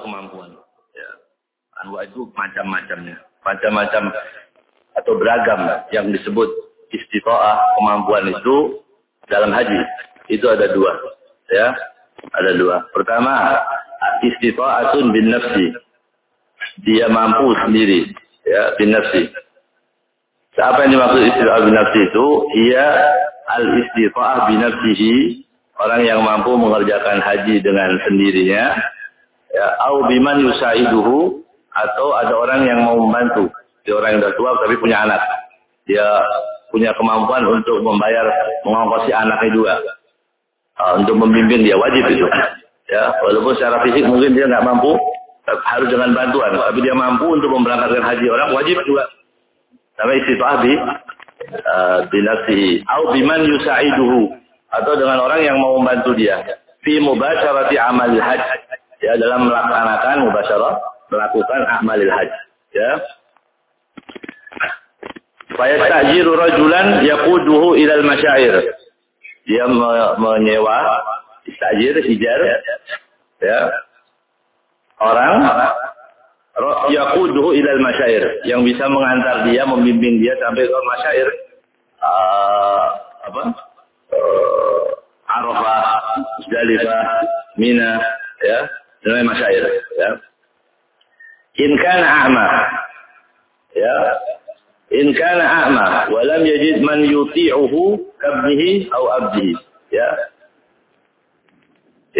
itu kemampuan. Ya. Anwa itu macam-macamnya. Macam-macam atau beragam yang disebut istitoah kemampuan itu dalam haji. Itu ada dua. Ya, ada dua. Pertama, istitoatun bin nafsi. Dia mampu sendiri. Ya, bin nafsi. Apa yang dimaksud istitoah bin nafsi itu? Ia al-istitoah bin nafsihi. Orang yang mampu mengerjakan haji dengan sendirinya ya au biman yusaiduhu atau ada orang yang mau membantu. Dia orang yang sudah tua tapi punya anak. Dia punya kemampuan untuk membayar mengongkosi anaknya juga. Uh, untuk membimbing dia wajib itu. Ya walaupun secara fisik mungkin dia nggak mampu harus dengan bantuan. Tapi dia mampu untuk memberangkatkan haji orang wajib juga. Sampai istitoah bi uh, au biman yusaiduhu atau dengan orang yang mau membantu dia. Fi mubasyarati amal haji ya dalam melaksanakan mubasyarah melakukan amalil haji ya. Tajiru rajulan yaquduhu ilal masyair. Dia menyewa istajir hijar ya. Orang yaquduhu ilal masyair. Yang bisa mengantar dia membimbing dia sampai ke masyair. Uh, apa? Uh, Arafah, Jalifah, Mina, ya, dengan masyair ya. In kana a'ma ya. In kana a'ma wa lam yajid man yuti'uhu kabnihi aw abdihi ya.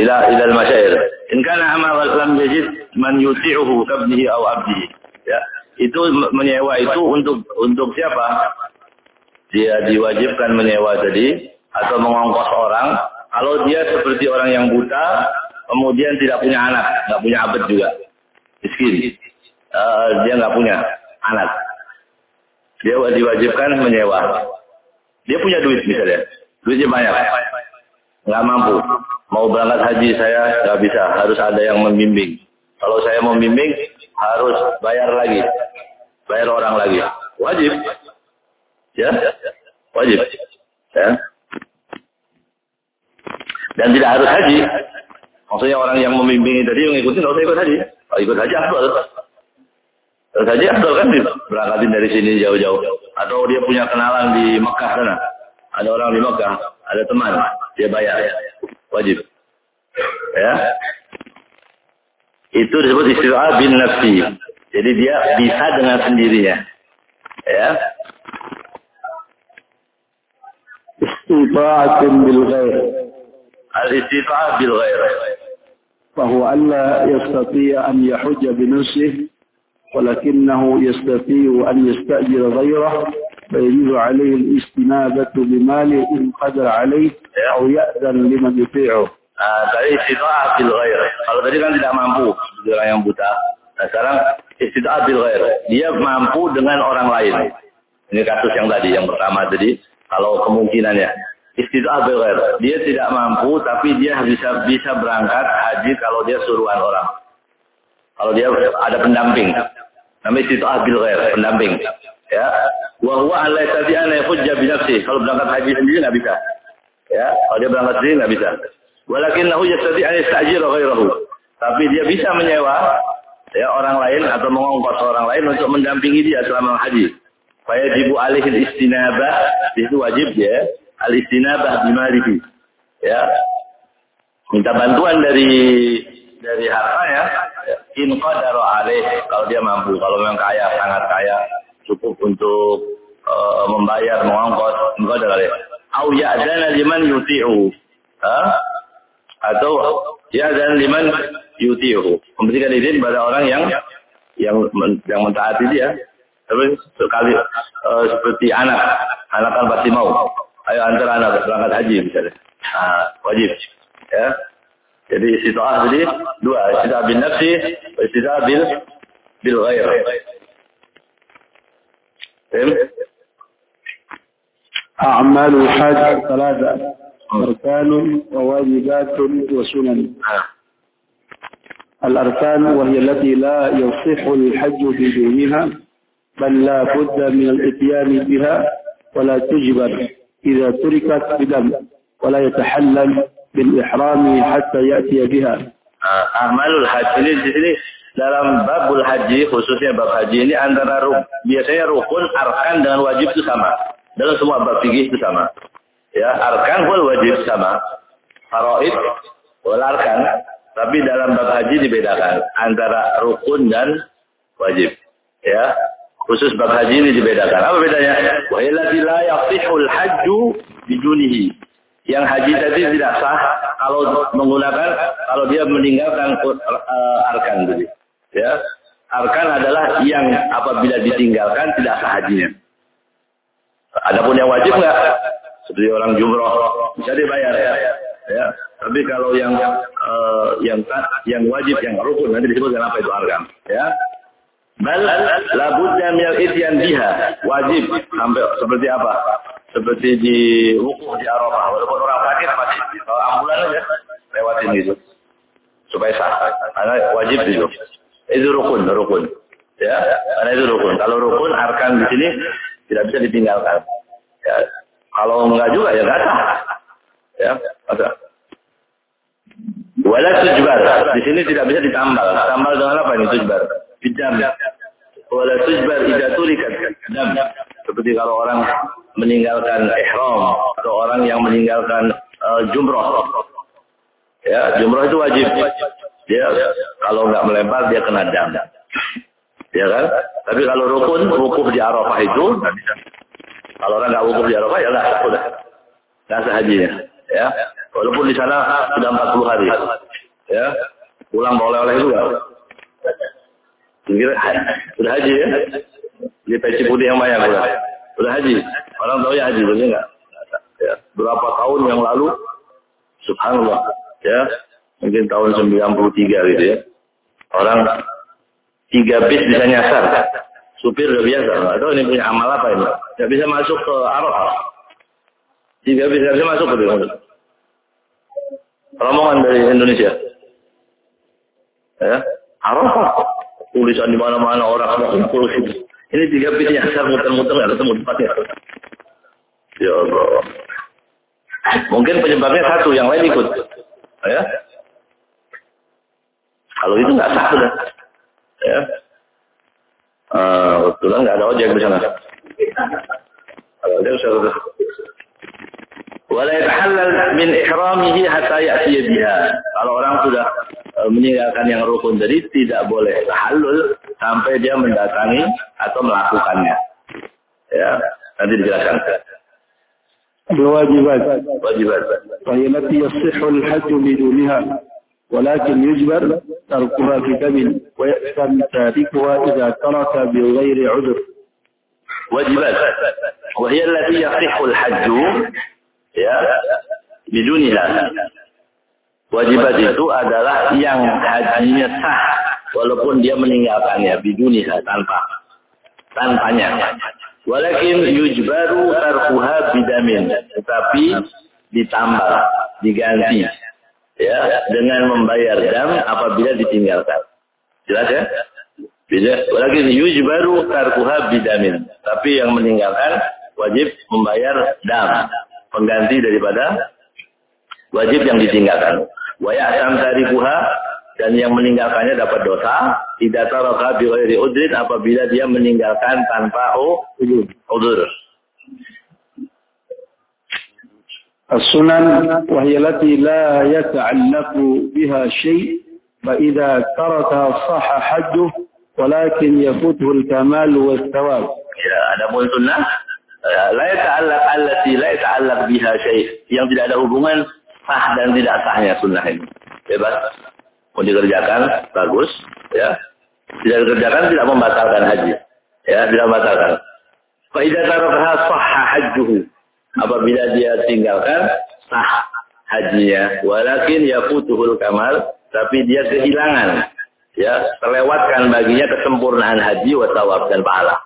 Ila ila al-masyair in kana a'ma wa lam yajid man yuti'uhu kabnihi aw abdihi ya. Itu menyewa itu untuk untuk siapa? Dia diwajibkan menyewa tadi atau mengongkos orang. Kalau dia seperti orang yang buta kemudian tidak punya anak, nggak punya abad juga, miskin. Uh, dia nggak punya anak. Dia diwajibkan menyewa. Dia punya duit misalnya, duitnya banyak, nggak mampu. Mau berangkat haji saya nggak bisa, harus ada yang membimbing. Kalau saya mau membimbing harus bayar lagi, bayar orang lagi. Wajib, ya, wajib, ya. Dan tidak harus haji, Maksudnya orang yang membimbing tadi yang ngikutin nggak usah ikut haji. Kalau ikut haji afdal. Ikut haji afdal kan berangkatin dari sini jauh-jauh. Atau dia punya kenalan di Mekah sana. Ada orang di Mekah, ada teman, dia bayar. Wajib. Ya. Itu disebut istilah bin nafsi. Jadi dia bisa dengan sendirinya. Ya. Istita'atun bil ghair. Al-istita'ah bil ghair. فهو ألا يستطيع أن يحج بنفسه ولكنه يستطيع أن يستأجر غيره فيجب عليه الاستنابة بمال إن قدر عليه أو يأذن لمن يطيعه. Nah, tadi istita'ah bil ghair. Kalau tadi kan tidak mampu, orang yang buta. Nah, sekarang istita'ah bil ghair. Dia mampu dengan orang lain. Ini kasus yang tadi, yang pertama tadi. Kalau kemungkinannya istidah belair. Dia tidak mampu tapi dia bisa bisa berangkat haji kalau dia suruhan orang. Kalau dia ada pendamping. Namanya istidah belair, pendamping. Ya. Wa huwa ala tabi'ana yahujja bi nafsi. Kalau berangkat haji sendiri nggak bisa. Ya, kalau dia berangkat sendiri nggak bisa. Walakinnahu yastati an yastajira ghairahu. Tapi dia bisa menyewa ya orang lain atau mengongkos orang lain untuk mendampingi dia selama haji. Fayajibu alaihi istinabah itu wajib ya al-istinabah bimalihi. Ya. Minta bantuan dari dari hartanya in qadara alaih. Kalau dia mampu. Kalau memang kaya sangat kaya. Cukup untuk uh, membayar mengongkos. Qadara alaih. Au ya'dana liman yuti'u. Ha? atau ya'dana liman yuti'u. Memberikan izin pada orang yang yang yang mentaati dia. Tapi sekali uh, seperti anak. Anak kan pasti mau Ayo antar anak berangkat haji misalnya. Nah, wajib. Ya. Jadi istita'ah tadi dua, istita'ah bin nafsi, istita'ah bil bil ghair. Fahim? أعمال الحج ثلاثة أركان وواجبات وسنن الأركان وهي التي لا يصح الحج بدونها بل لا بد من الاتيان بها ولا تجبر إذا تركت بدم ولا يتحلل بالإحرام حتى يأتي بها uh, amalul haji ini di sini dalam babul haji khususnya bab haji ini antara ruk, biasanya rukun arkan dengan wajib itu sama dalam semua bab fikih itu sama ya arkan wal wajib sama faraid wal arkan tapi dalam bab haji dibedakan antara rukun dan wajib ya khusus bab haji ini dibedakan apa bedanya wa la bidunihi yang haji tadi tidak sah kalau menggunakan kalau dia meninggalkan uh, arkan tadi. Ya. Arkan adalah yang apabila ditinggalkan tidak sah hajinya. Adapun yang wajib enggak seperti orang jumroh bisa dibayar ya. ya. Tapi kalau yang uh, yang yang wajib yang rukun nanti disebutkan apa itu arkan ya. Bal labudda minal ityan biha wajib sampai seperti apa? seperti di wukuf di Arafah. Walaupun orang sakit masih kalau ambulan aja lewatin gitu. Supaya sah. Karena wajib itu. Itu rukun, rukun. Ya, karena itu rukun. Kalau rukun arkan di sini tidak bisa ditinggalkan. Ya, kalau enggak juga ya enggak sah. Ya, masa. Wala tujbar. Di sini tidak bisa ditambal. Tambal dengan apa ini tujbar? Bidam. Wala tujbar idza tulikat dam. Seperti kalau orang meninggalkan ihram atau orang yang meninggalkan uh, jumroh. Ya, jumroh itu wajib. Dia kalau nggak melempar dia kena dam. Ya kan? Tapi kalau rukun, wukuf di Arafah itu Kalau orang nggak wukuf di Arafah ya nggak udah. Nggak sah hajinya. Ya. Walaupun di sana sudah 40 hari. Ya. Pulang bawa oleh-oleh juga. Kira sudah haji ya. Di peci putih yang banyak udah. Udah haji. Orang tahu ya haji, betul enggak? Ya. Berapa tahun yang lalu, subhanallah, ya, mungkin tahun 93 gitu ya. Orang tiga bis bisa nyasar. Supir udah biasa, atau ini punya amal apa ini? Tidak bisa masuk ke Arafah. Tiga bis bisa masuk ke gitu. Rombongan dari Indonesia. Ya, Arafah. Tulisan di mana-mana orang mau kumpul situ. Ini tiga bis nyasar muter-muter nggak ketemu tempatnya. Ya Allah. Mungkin penyebabnya satu, yang lain ikut. Ya. Kalau itu nggak sah sudah. Ya. Uh, kebetulan nggak ada ojek di sana. Kalau ojek sudah. Wala yatahallal min ihramihi hatta ya'tiya biha. Kalau orang sudah meninggalkan yang rukun tadi tidak boleh tahallul sampai dia mendatangi atau melakukannya. Ya, nanti dijelaskan. الواجبات واجبات وهي التي يصح الحج بدونها ولكن يجبر تركها في كمل ويأثم تاركها إذا ترك بغير عذر واجبات وهي التي يصح الحج ya biduniha wajibat itu adalah yang hajinya sah walaupun dia meninggalkannya biduniha tanpa tanpanya Walakin yujbaru tarkuha bidamin. Tetapi ditambah, diganti. Ya, dengan membayar dam apabila ditinggalkan. Jelas ya? Bila, walakin yujbaru tarkuha bidamin. Tapi yang meninggalkan wajib membayar dam. Pengganti daripada wajib yang ditinggalkan Wa ya'tam tarikuha dan yang meninggalkannya dapat dosa tidak taraka bi ghairi udrin apabila dia meninggalkan tanpa udzur. السنن وهي التي لا يتعلق بها شيء فإذا تركها صح حجه ولكن يفوته الكمال والثواب. Ya, ada pun sunnah la yata'allaq allati la yata'allaq biha syai' yang tidak ada hubungan sah dan tidak sahnya sunnah ini. Bebas. Mau dikerjakan bagus ya. Tidak dikerjakan tidak membatalkan haji ya. Tidak membatalkan. Faidah tarakha sahha hajjuhu. Apabila dia tinggalkan sah hajinya. Walakin yafutuhul kamal tapi dia kehilangan ya. Terlewatkan baginya kesempurnaan haji wa tawab dan pahala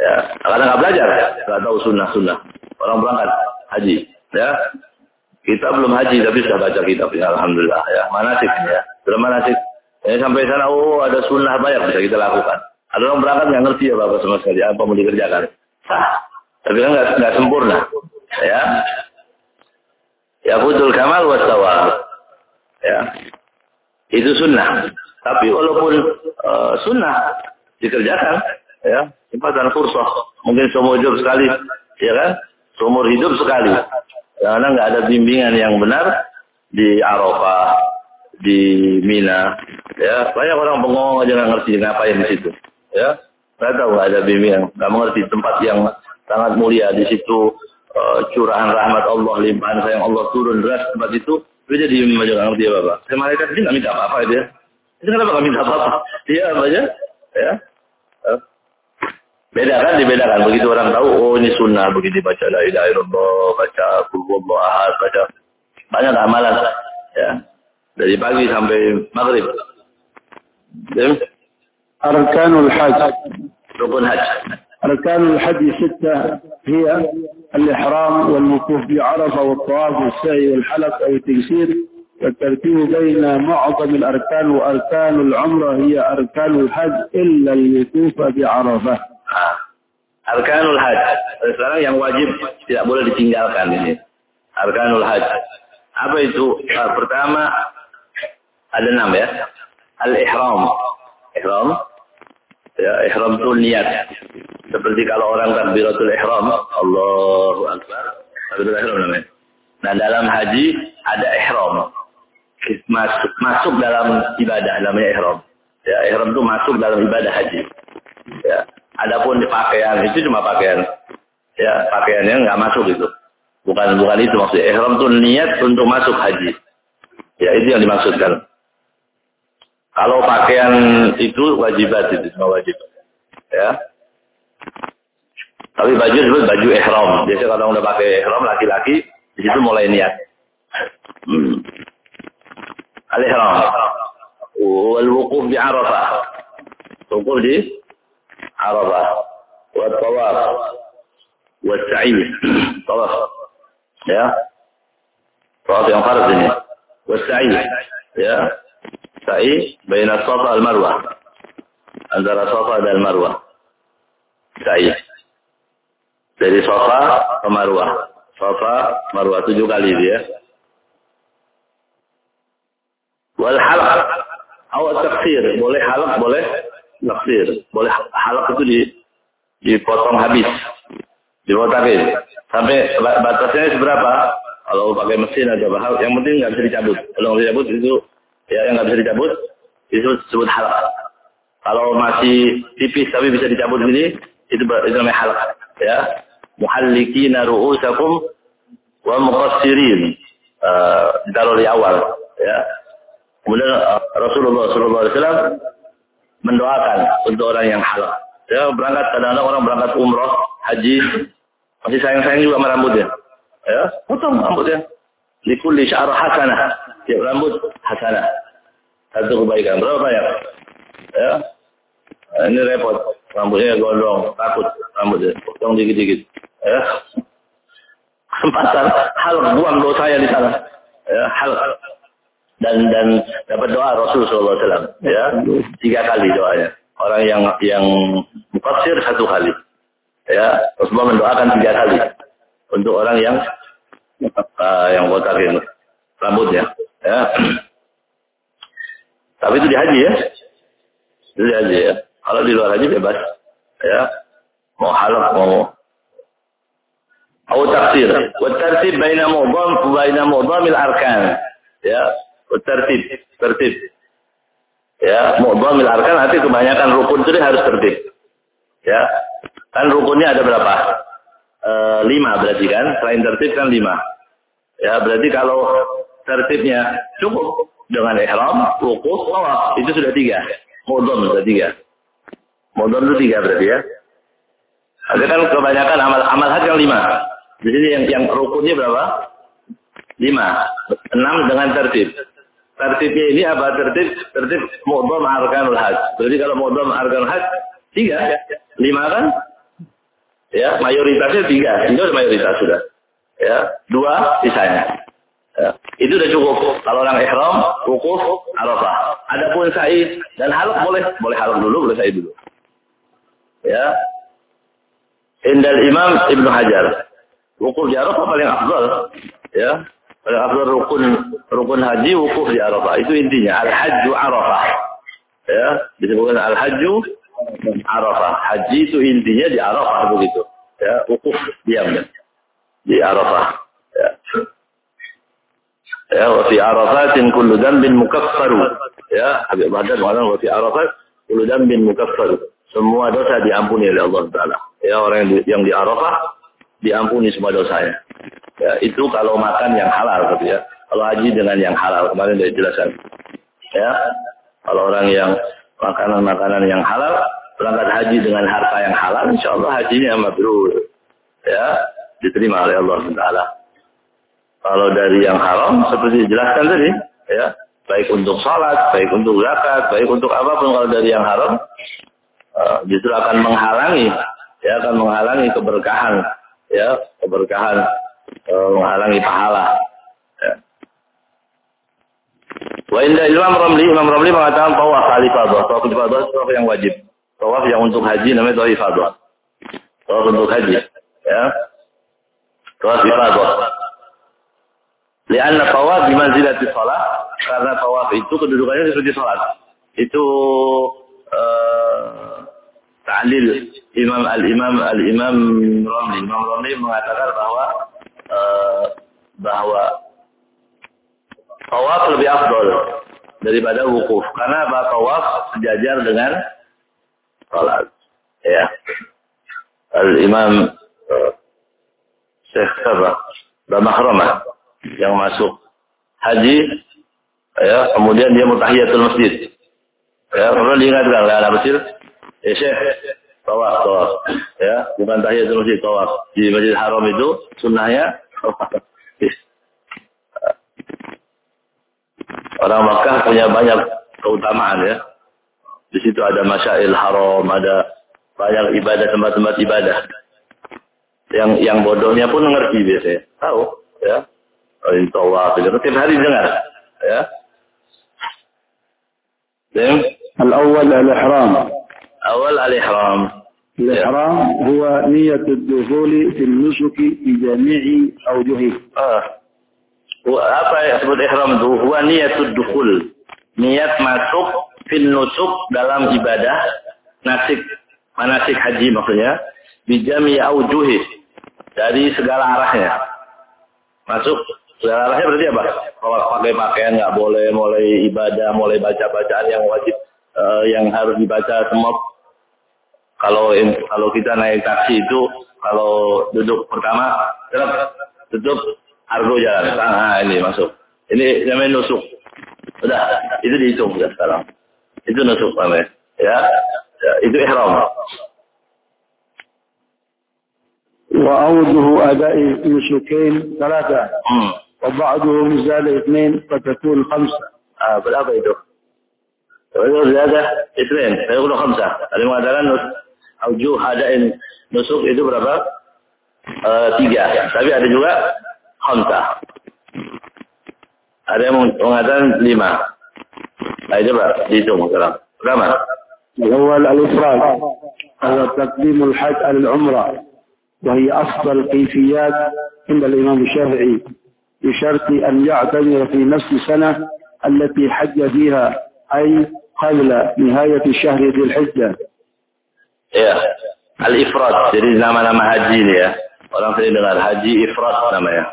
ya. Karena nggak belajar nggak tahu sunnah sunnah orang berangkat haji ya kita belum haji tapi sudah baca kitab ya alhamdulillah ya. Manasik ya. Sudah manasik ya, sampai sana oh ada sunnah banyak bisa kita lakukan. Ada orang berangkat nggak ngerti ya bapak sama sekali apa mau dikerjakan. Sah. Tapi kan nggak sempurna ya. Ya betul kamal wasawa ya. Itu sunnah. Tapi walaupun uh, sunnah dikerjakan, ya, dan fursah. Mungkin seumur hidup sekali, ya kan? Seumur hidup sekali. Karena nggak ada bimbingan yang benar di Arafah, di Mina. Ya, banyak orang bengong aja nggak ngerti ngapain di situ. Ya, nggak tahu nggak ada bimbingan, nggak mengerti tempat yang sangat mulia di situ uh, curahan rahmat Allah, limpahan sayang Allah turun deras tempat itu. Dia jadi aja nggak ngerti apa apa. Saya malaikat ini nggak minta apa-apa dia. Itu kenapa nggak minta apa-apa? Dia apa aja? Ya. Beda kan, dibedakan. Begitu orang tahu, oh ini sunnah, begitu baca la ilaha illallah, baca kulwallah ahad, baca banyak amalan. Ya. Dari pagi sampai maghrib. Ya. Arkanul Hajj. Rukun Hajj. أركان الحج ستة هي الإحرام والوقوف بعرفة والطواف والسعي والحلق أو التيسير والترتيب بين معظم الأركان وأركان العمرة هي أركان الحج إلا الوقوف بعرفة Arkanul Hajj. Sekarang yang wajib tidak boleh ditinggalkan ini. Arkanul Hajj. Apa itu? Uh, pertama ada enam ya. Al-ihram. Ihram. Ya, ihram itu niat. Seperti kalau orang takbiratul ihram, Allahu Akbar. Takbiratul ihram namanya. Nah, dalam haji ada ihram. Masuk masuk dalam ibadah namanya ihram. Ya, ihram itu masuk dalam ibadah haji. Ya. Adapun di pakaian itu cuma pakaian. Ya, pakaiannya nggak masuk itu. Bukan bukan itu maksudnya. Ihram itu niat untuk masuk haji. Ya, itu yang dimaksudkan. Kalau pakaian itu wajibat itu semua wajib. Ya. Tapi baju disebut baju ihram. Biasanya kalau udah pakai ihram laki-laki di situ mulai niat. Hmm. Al-ihram. Wal wukuf di Arafah. Wukuf di عرضة والطواف والسعي طواف يا طواف ينفرد ini والسعي ya sa'i baina safa al marwah antara safa dan marwah sa'i dari safa ke marwah safa marwah tujuh kali dia wal halaq awal taksir boleh halaq boleh naksir. Boleh halak itu di dipotong habis. Dipotakin. Sampai batasnya seberapa? Kalau pakai mesin atau apa yang penting nggak bisa dicabut. Kalau nggak bisa dicabut itu ya yang nggak bisa dicabut itu disebut halak. Kalau masih tipis tapi bisa dicabut gini itu itu namanya halak. Ya, muhallikina ru'usakum wa muqassirin. Uh, ditaruh di awal. Ya. Kemudian uh, Rasulullah SAW mendoakan untuk orang yang halal. Ya berangkat kadang-kadang orang berangkat umroh, haji, masih sayang-sayang juga sama rambutnya. Ya, potong rambutnya. Likulli sya'ar hasanah. Tiap rambut hasanah. Satu kebaikan. Berapa banyak? Ya. Nah, ini repot. Rambutnya gondrong, takut rambutnya. Potong dikit-dikit. Ya. Kesempatan hal buang dosa yang di sana. Ya, hal dan dan dapat doa Rasulullah SAW ya. Tiga kali doanya. Orang yang yang mukasir satu kali ya. Rasulullah mendoakan tiga kali untuk orang yang uh, yang botakin rambutnya ya. Tapi itu di haji ya. Itu di haji ya. Kalau di luar haji bebas ya. Mau halal mau atau taksir wa tartib baina mu'dham baina mu'dhamil arkan ya tertib, tertib. Ya, mu'dhamil arkan arti kebanyakan rukun itu harus tertib. Ya. Kan rukunnya ada berapa? E, lima berarti kan? Selain tertib kan lima. Ya, berarti kalau tertibnya cukup dengan ihram, wukuf, tawaf, itu sudah tiga. Mu'dham sudah tiga. Mu'dham itu tiga berarti ya. Ada kan kebanyakan amal amal haji yang lima. Di sini yang yang rukunnya berapa? Lima. Enam dengan tertib. Tertibnya ini apa? Tertib tertib mu'dham arkanul hajj. Berarti kalau mu'dham arkanul hajj tiga, lima kan? Ya, mayoritasnya tiga. Ini sudah mayoritas sudah. Ya, dua sisanya. Ya. Itu sudah cukup. Kalau orang ihram, wukuf, arafah. Adapun sa'i dan halak boleh, boleh halak dulu, boleh sa'i dulu. Ya. Indal Imam Ibnu Hajar. Wukuf di paling afdal. Ya. Afdal rukun rukun haji wukuf di Arafah. Itu intinya al-hajju Arafah. Ya, disebutkan al-hajju Arafah. Haji itu intinya di Arafah begitu. Ya, wukuf diam di Arafah. Ya. Ya, wa fi Arafatin kullu dhanbin mukaffaru. Ya, Habib Badar mengatakan wa fi Arafat kullu dhanbin mukaffaru. Semua dosa diampuni oleh Allah Taala. Ya, orang yang di, yang di Arafah diampuni semua dosanya. Ya, itu kalau makan yang halal gitu ya. Kalau haji dengan yang halal kemarin sudah dijelaskan. Ya, kalau orang yang makanan-makanan yang halal berangkat haji dengan harta yang halal, insya Allah hajinya mabrur. Ya, diterima oleh Allah Taala. Kalau dari yang haram seperti dijelaskan tadi, ya, baik untuk salat, baik untuk zakat, baik untuk apa pun kalau dari yang haram uh, justru akan menghalangi, ya akan menghalangi keberkahan, ya keberkahan uh, menghalangi pahala. Ya. Wa inda Imam Ramli, Imam Ramli mengatakan tawaf al-ifadah, tawaf ifadah tawaf yang wajib. Tawaf yang untuk haji namanya tawaf ifadah. Tawaf untuk haji, ya. Tawaf ifadah. Lianna tawaf bimanzilati salat karena tawaf itu kedudukannya seperti salat. Itu uh, ta'lil Imam al-Imam al-Imam Ramli. Imam Ramli mengatakan bahwa uh, bahwa tawaf lebih afdol daripada wukuf karena apa tawaf sejajar dengan salat. Ya. Al-Imam uh, Syekh Sabah Bamahrama yang masuk haji ya kemudian dia mutahiyatul masjid ya kemudian diingatkan anak kecil Ya Syekh, tawaf, tawaf. Ya, bukan tahiyatul masjid, tawaf. Di Masjid Haram itu sunnahnya tawaf. Eh. Orang Makkah punya banyak keutamaan ya. Di situ ada masyail haram, ada banyak ibadah tempat-tempat ibadah. Yang yang bodohnya pun ngerti biasanya. Tahu, ya. Kalau tawaf, itu tiap hari dengar, ya. Dan al-awwal al-ihram. awal al-ihram. الإحرام هو نية الدخول في النسك بجميع أوجهه Ah. Wa- Apa yang disebut ihram itu? Huwa niyatud dukhul. Niat masuk fil nusuk dalam ibadah nasik manasik haji maksudnya bijami aujuhi dari segala arahnya. Masuk segala arahnya berarti apa? Kalau pakai pakaian nggak boleh, mulai ibadah, mulai baca bacaan yang wajib, eh, yang harus dibaca semua. Kalau kalau kita naik taksi itu kalau duduk pertama, tetap tutup argo jalan. Nah, ini masuk. Ini namanya nusuk. Udah, itu dihitung ya sekarang. Itu nusuk namanya. Ya, ya itu ihram. وأوجه أداء النسكين ثلاثة Hmm. وبعضهم زاد اثنين فتكون خمسة Ah, berapa itu? Kalau ada Isnin, saya udah khamsah. Ada yang mengatakan nus, aujuh hadain nusuk itu berapa? Eh, tiga. Tapi ada juga khamsah. Ada yang mengatakan lima. Nah, coba dihitung sekarang. Berapa? الأول الإفراد وهو تقديم الحج على العمرة وهي أفضل الكيفيات الإمام الشافعي بشرط أن يعتمر في نفس السنة التي حج فيها أي قبل نهاية شهر ذي الحجة Ya. Al-Ifrad. Jadi nama-nama haji ini ya. Orang sering dengar haji ifrad namanya.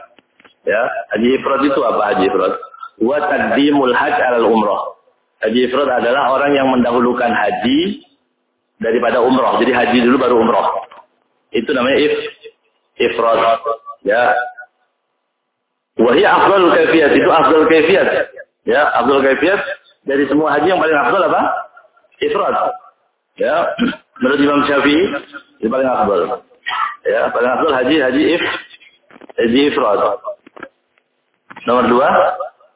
Ya. Haji ifrad itu apa haji ifrad? Wa taqdimul hajj alal umrah. Haji ifrad adalah orang yang mendahulukan haji daripada umrah. Jadi haji dulu baru umrah. Itu namanya if ifrad. Ya. Wahia afdal kaifiyat. Itu afdal kaifiyat. Ya, afdal kaifiyat dari semua haji yang paling afdal apa? Ifrad. Ya, Menurut Imam Syafi'i, ini paling afdal. Ya, paling afdal haji haji if haji ifrad. Nomor dua,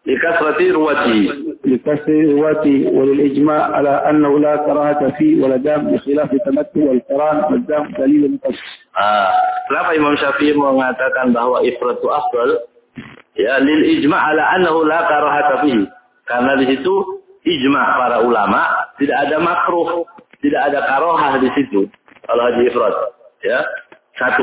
likasrati ruwati. Likasrati ruwati walil ijma' ala anna la karahata fi waladam ikhilaf khilaf wal karan waladam dalil mutas. Ah, kenapa Imam Syafi'i mengatakan bahwa ifrad itu afdal? Ya, lil ijma' ala anna la karahata fi. Karena di situ ijma' para ulama tidak ada makruh tidak ada karohah di situ kalau haji ifrad. Ya, satu